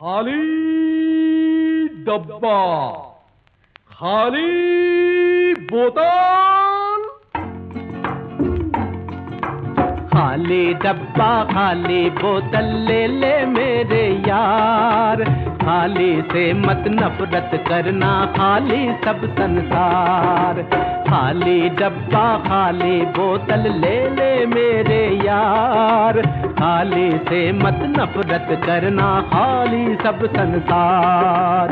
खाली डब्बा खाली बोतल। खाली डब्बा, खाली बोतल ले ले मेरे यार। खाली से मत नफरत करना, खाली सब संसार। खाली डब्बा, खाली बोतल ले ले मेरे यार। खाली से मत नफरत करना, खाली सब संसार।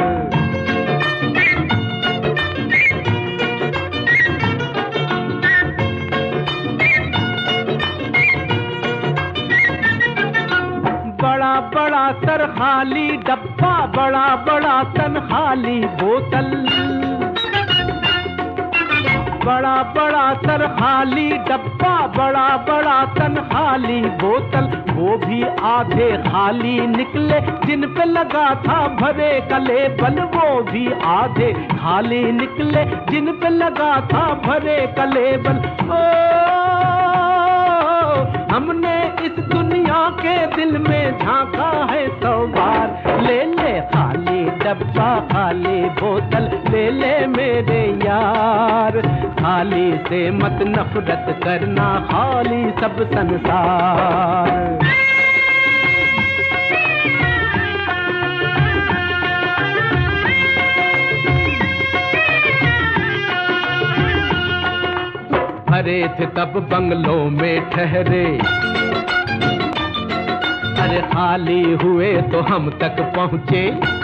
बड़ा बड़ा सर खाली, डब्बा बड़ा बड़ा तन खाली बोतल। बड़ा बड़ा सर खाली, डब्बा बड़ा बड़ा तन खाली बोतल। वो भी आधे खाली निकले, जिन पे लगा था भरे कले बल, वो भी आधे खाली निकले, जिन पे लगा था भरे कले बल। ओ खाली बोतल ले ले मेरे यार। खाली से मत नफरत करना, खाली सब संसार। भरे थे तब बंगलों में ठहरे। अरे खाली हुए तो हम तक पहुँचे।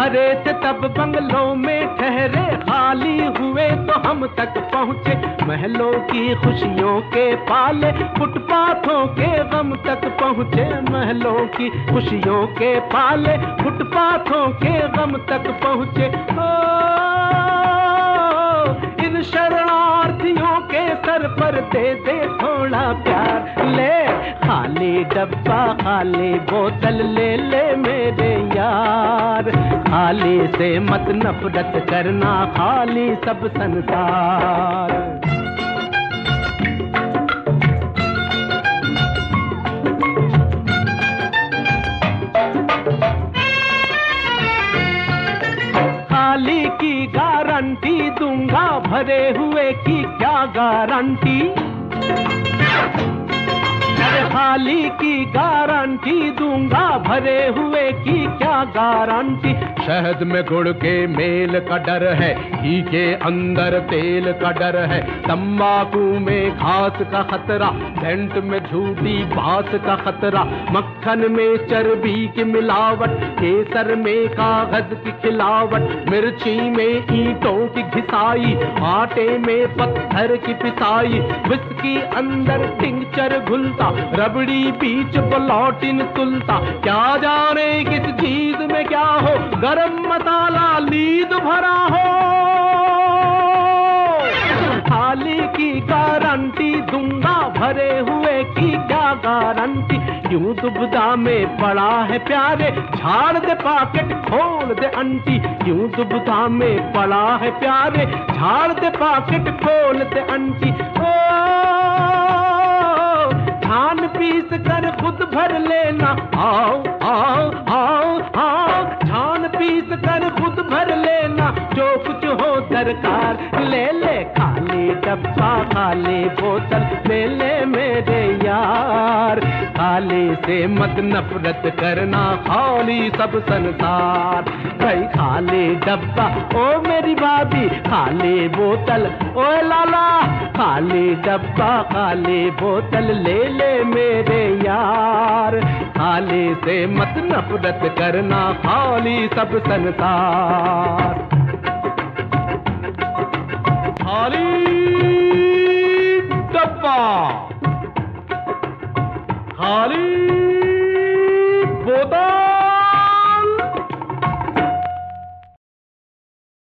भरे थे तब बंगलों में ठहरे, खाली हुए तो हम तक पहुँचे। महलों की खुशियों के पाले, फुटपाथों के गम तक पहुँचे। महलों की खुशियों के पाले, फुटपाथों के गम तक पहुँचे। इन शरणार्थियों के सर पर दे दे थोड़ा प्यार। ले, खाली डब्बा खाली बोतल ले ले मेरे यार। खाली से मत नफरत करना, खाली सब संसार। खाली की गारंटी दूँगा, भरे हुए की क्या गारंटी? खाली की गारंटी दूँगा, भरे हुए की क्या गारंटी? शहद में गुड़ के मेल का डर है, घी के अंदर तेल का डर है तम्बाकू में घास का खतरा सेंट में झूठी बास का खतरा, मक्खन में चर्बी की मिलावट, केसर में कागज़ की खिलावट, मिर्ची में ईटों की घिसाई, आटे में पत्थर की पिसाई, विस्की अंदर टिंचर घुलता रबड़ी बीच प्लॉटिन तुलता। क्या जाने किस चीज़ में क्या हो? गरम मसाला लीद भरा हो। थाली की गारंटी दूँगा भरे हुए की क्या गारंटी? क्यों दुबदा में पड़ा है प्यारे, झाड़ दे पाकेट, खोल दे अंटी। क्यों दुबदा में पड़ा है प्यारे, झाड़ दे पाकेट, खोल दे अंटी। धान पीस कर खुद भर लेना। आओ आओ आओ आओ। धान पीस कर खुद भर लेना। जो कुछ हो दरकार ले ले डब्बा खाली बोतल ले ले मेरे यार। खाली से मत नफरत करना, खाली सब संसार। भाई खाली डब्बा, ओ मेरी भाभी, खाली बोतल। ओ लाला, खाली डब्बा, खाली बोतल ले ले मेरे यार। खाली से मत नफरत करना, खाली सब संसार। खाली खाली